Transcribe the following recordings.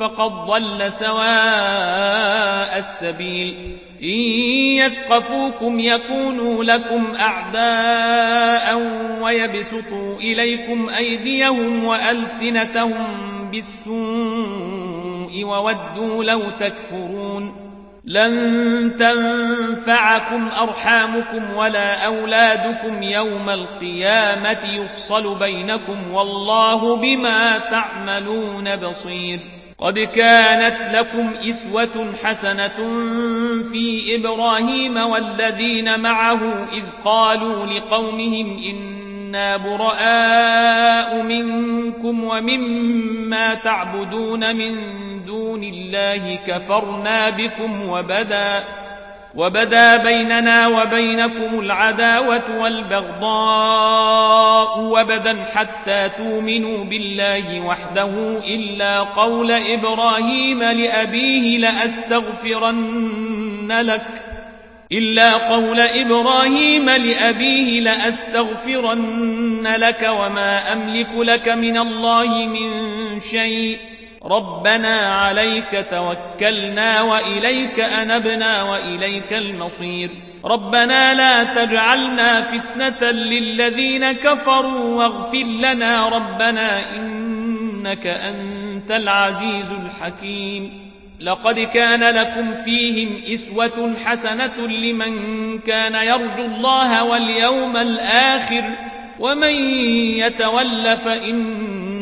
فقد ضل سواء السبيل. إن يثقفوكم يكونوا لكم أعداء ويبسطوا إليكم أيديهم وألسنتهم بالسوء وودوا لو تكفرون. لن تنفعكم أرحامكم ولا أولادكم يوم القيامة يفصل بينكم والله بما تعملون بصير. قد كانت لكم إسوة حسنة في إبراهيم والذين معه إذ قالوا لقومهم إنا براء منكم ومما تعبدون من دون الله كفرنا بكم وبدا وبدا بيننا وبينكم العداوة والبغضاء وبدا حتى تؤمنوا بالله وحده إلا قول إبراهيم لأبيه لأستغفرن لك. إلا قول إبراهيم لأبيه لأستغفرن لك وما أملك لك من الله من شيء. ربنا عليك توكلنا وإليك أنبنا وإليك المصير. ربنا لا تجعلنا فتنة للذين كفروا واغفر لنا ربنا إنك أنت العزيز الحكيم. لقد كان لكم فيهم إسوة حسنة لمن كان يرجو الله واليوم الآخر. ومن يتول فإن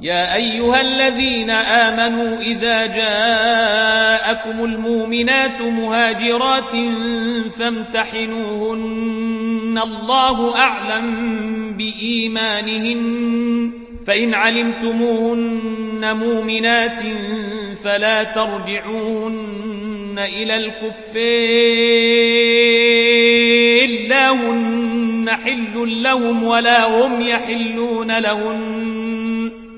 يا أيها الذين آمنوا إذا جاءكم المؤمنات مهاجرات فامتحنوهن. الله أعلم بإيمانهن. فإن علمتموهن مؤمنات فلا ترجعوهن إلى الكفار لا هن حل لهم ولا هم يحلون لهن.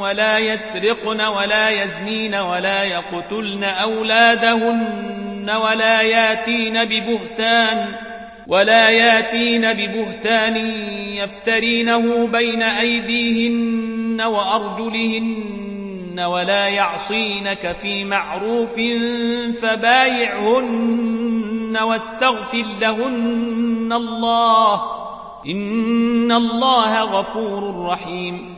ولا يسرقن ولا يزنين ولا يقتلن أولادهن ولا ياتين ببهتان ولا ياتين ببهتان يفترينه بين أيديهن وأرجلهن ولا يعصينك في معروف فبايعهن واستغفر لهن الله إن الله غفور رحيم